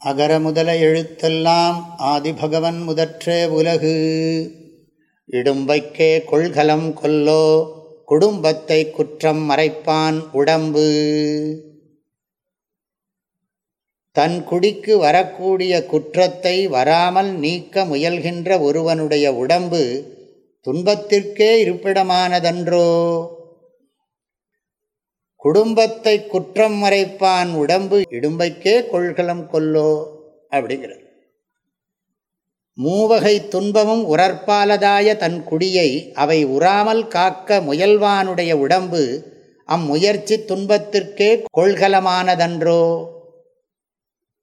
அகர முதல எழுத்தெல்லாம் ஆதிபகவன் முதற்றே உலகு. இடும்பைக்கே கொள்கலம் கொல்லோ குடும்பத்தை குற்றம் மறைப்பான் உடம்பு. தன் குடிக்கு வரக்கூடிய குற்றத்தை வராமல் நீக்க முயல்கின்ற ஒருவனுடைய உடம்பு துன்பத்திற்கே இருப்பிடமானதன்றோ? குடும்பத்தை குற்றம் மறைப்பான் உடம்பு இடும்பைக்கே கொள்கலம் கொல்லோ அப்படிங்கிறது. மூவகை துன்பமும் உரற்பாலதாய தன் குடியை அவை உறாமல் காக்க முயல்வானுடைய உடம்பு அம்முயற்சி துன்பத்திற்கே கொள்கலமானதன்றோ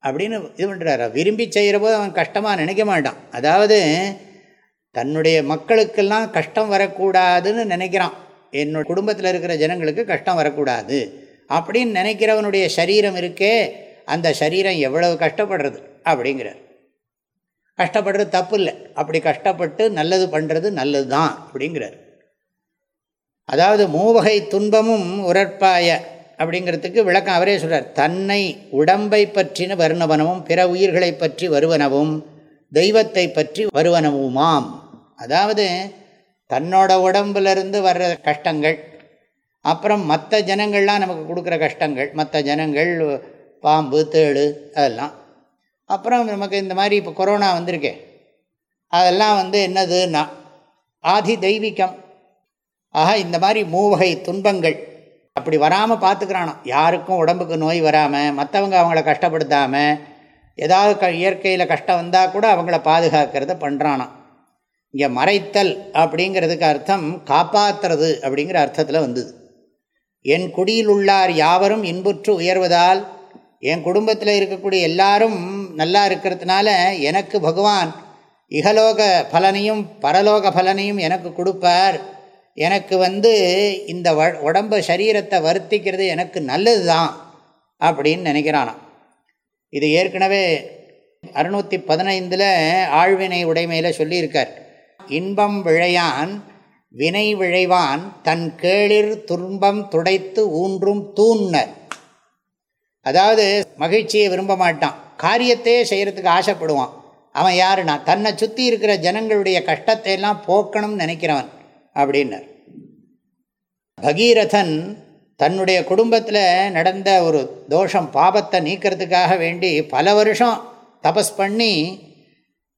அப்படின்னு இது பண்ணுறாரு விரும்பி செய்கிற போது அவன் கஷ்டமாக நினைக்க மாட்டான். அதாவது தன்னுடைய மக்களுக்கெல்லாம் கஷ்டம் வரக்கூடாதுன்னு நினைக்கிறான். என்னோட குடும்பத்தில் இருக்கிற ஜனங்களுக்கு கஷ்டம் வரக்கூடாது. அப்படின்னு நினைக்கிறவனுடைய சரீரம் இருக்கே அந்த சரீரம் எவ்வளவு கஷ்டப்படுறது அப்படிங்கிறார். கஷ்டப்படுறது தப்பு இல்லை அப்படி கஷ்டப்பட்டு நல்லது பண்ணுறது நல்லது தான் அப்படிங்கிறார். அதாவது மூவகை துன்பமும் உரற்பாய அப்படிங்கிறதுக்கு விளக்கம் அவரே சொல்கிறார் தன்னை உடம்பை பற்றின வருணவனமும் பிற உயிர்களை பற்றி வருவனவும் தெய்வத்தை பற்றி வருவனவுமாம். அதாவது தன்னோட உடம்புலேருந்து வர்ற கஷ்டங்கள் அப்புறம் மற்ற ஜனங்கள்லாம் நமக்கு கொடுக்குற கஷ்டங்கள் மற்ற ஜனங்கள் பாம்பு தேடு அதெல்லாம். அப்புறம் நமக்கு இந்த மாதிரி இப்போ கொரோனா வந்திருக்கே. அதெல்லாம் வந்து என்னதுன்னா ஆதி தெய்வீகம். ஆக இந்த மாதிரி மூவகை துன்பங்கள். அப்படி வராமல் பார்த்துக்கிறானோ யாருக்கும் உடம்புக்கு நோய் வராமல் மற்றவங்க அவங்கள கஷ்டப்படுத்தாமல் ஏதாவது க இயற்கையில் கஷ்டம் வந்தால் கூட அவங்கள பாதுகாக்கிறத பண்ணுறானான் இங்கே மறைத்தல் அப்படிங்கிறதுக்கு அர்த்தம் காப்பாற்றுறது அப்படிங்கிற அர்த்தத்தில் வந்தது. என் குடியில் உள்ளார் யாவரும் இன்புற்று உயர்வதால் என் குடும்பத்தில் இருக்கக்கூடிய எல்லாரும் நல்லா இருக்கிறதுனால எனக்கு பகவான் இகலோக பலனையும் பரலோக பலனையும் எனக்கு கொடுப்பார். எனக்கு வந்து இந்த உடம்ப சரீரத்தை வருத்திக்கிறது எனக்கு நல்லது தான் அப்படின்னு நினைக்கிறானாம். இது ஏற்கனவே அறுநூற்றி பதினைந்தில் ஆழ்வினை உடைமையில் சொல்லியிருக்கார். இன்பம் விழையான் வினை விழைவான் தன் கேளிர் துன்பம் துடைத்து ஊன்றும் தூண்ணர் அதாவது மகிழ்ச்சியை விரும்ப மாட்டான். காரியத்தையே செய்கிறதுக்கு ஆசைப்படுவான். அவன் யாருன்னா தன்னை சுற்றி இருக்கிற ஜனங்களுடைய கஷ்டத்தை எல்லாம் போக்கணும்னு நினைக்கிறவன் அப்படின்னர். பகீரதன் தன்னுடைய குடும்பத்தில் நடந்த ஒரு தோஷம் பாபத்தை நீக்கிறதுக்காக வேண்டி பல வருஷம் தபஸ் பண்ணி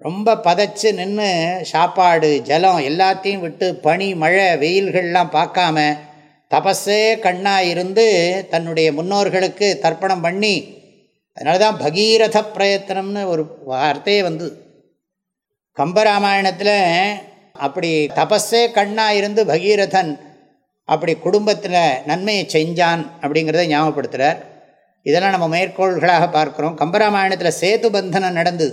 ரொம்ப பதைச்சு நின்று சாப்பாடு ஜலம் எல்லாத்தையும் விட்டு பனி மழை வெயில்கள்லாம் பார்க்காம தபஸே கண்ணாக இருந்து தன்னுடைய முன்னோர்களுக்கு தர்ப்பணம் பண்ணி அதனால தான் பகீரத பிரயத்தனம்னு ஒரு வார்த்தையே வந்து கம்பராமாயணத்தில் அப்படி தபஸே கண்ணாக இருந்து பகீரதன் அப்படி குடும்பத்தில் நன்மையை செஞ்சான் அப்படிங்கிறத ஞாபகப்படுத்துகிறார் இதெல்லாம் நம்ம மேற்கோள்களாக பார்க்குறோம். கம்பராமாயணத்தில் சேது பந்தனம் நடந்தது.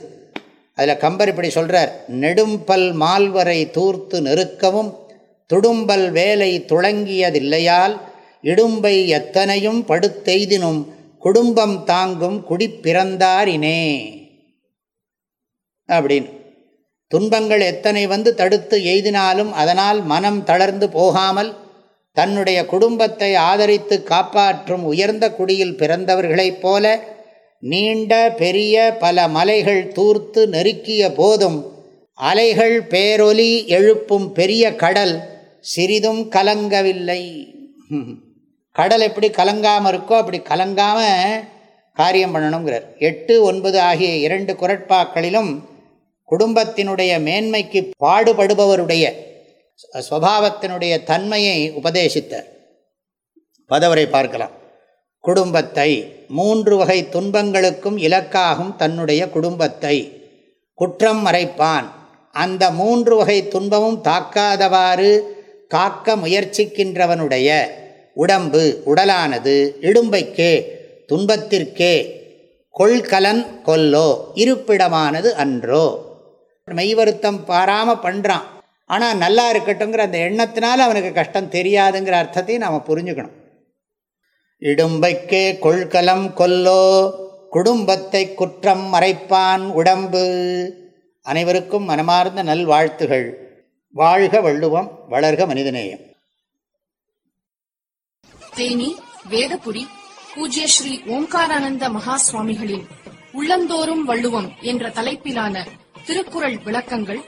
அதில் கம்பர் இப்படி சொல்கிறார் நெடும்பல் மால்வரை தூர்த்து நெருக்கவும் துடும்பல் வேலை துளங்கியதில்லையால் இடும்பை எத்தனையும் படுத்தெய்தினும் குடும்பம் தாங்கும் குடிப்பிறந்தாரினே அப்படின்னு. துன்பங்கள் எத்தனை வந்து தடுத்து எய்தினாலும் அதனால் மனம் தளர்ந்து போகாமல் தன்னுடைய குடும்பத்தை ஆதரித்து காப்பாற்றும் உயர்ந்த குடியில் பிறந்தவர்களைப் போல நீண்ட பெரிய பல மலைகள் தூர்த்து நெருக்கிய போதும் அலைகள் பேரொலி எழுப்பும் பெரிய கடல் சிறிதும் கலங்கவில்லை கடல் எப்படி கலங்காமல் இருக்கோ அப்படி கலங்காமல் காரியம் பண்ணணுங்கிறார் எட்டு ஒன்பது ஆகிய இரண்டு குரட்பாக்களிலும் குடும்பத்தினுடைய மேன்மைக்கு பாடுபடுபவருடைய ஸ்வபாவத்தினுடைய தன்மையை உபதேசித்தார் பதவரை பார்க்கலாம் குடும்பத்தை மூன்று வகை துன்பங்களுக்கும் இலக்காகும் தன்னுடைய குடும்பத்தை. குற்றம் மறைப்பான். அந்த மூன்று வகை துன்பமும் தாக்காதவாறு காக்க முயற்சிக்கின்றவனுடைய உடம்பு உடலானது இடும்பைக்கே துன்பத்திற்கே கொள்கலன் கொல்லோ இருப்பிடமானது அன்றோ. மெய்வருத்தம் பாராமல் பண்ணுறான் ஆனால் நல்லா இருக்கட்டுங்கிற அந்த எண்ணத்தினால அவனுக்கு கஷ்டம் தெரியாதுங்கிற அர்த்தத்தையும் நாம் புரிஞ்சுக்கணும். இடும்பைக்கே கொள்கலம் கொல்லோ குடும்பத்தை குற்றம் மறைப்பான் உடம்பு. அனைவருக்கும் மனமார்ந்த நல்வாழ்த்துகள். வாழ்க வள்ளுவம் வளர்க மனிதநேயம். தேனி வேதபுரி பூஜ்ய ஸ்ரீ ஓம்காரானந்த மகா சுவாமிகளின் உள்ளந்தோறும் வள்ளுவம் என்ற தலைப்பிலான திருக்குறள் விளக்கங்கள்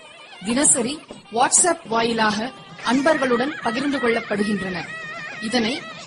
தினசரி வாட்ஸ்அப் வாயிலாக அன்பர்களுடன் பகிர்ந்து கொள்ளப்படுகின்றன. இதனை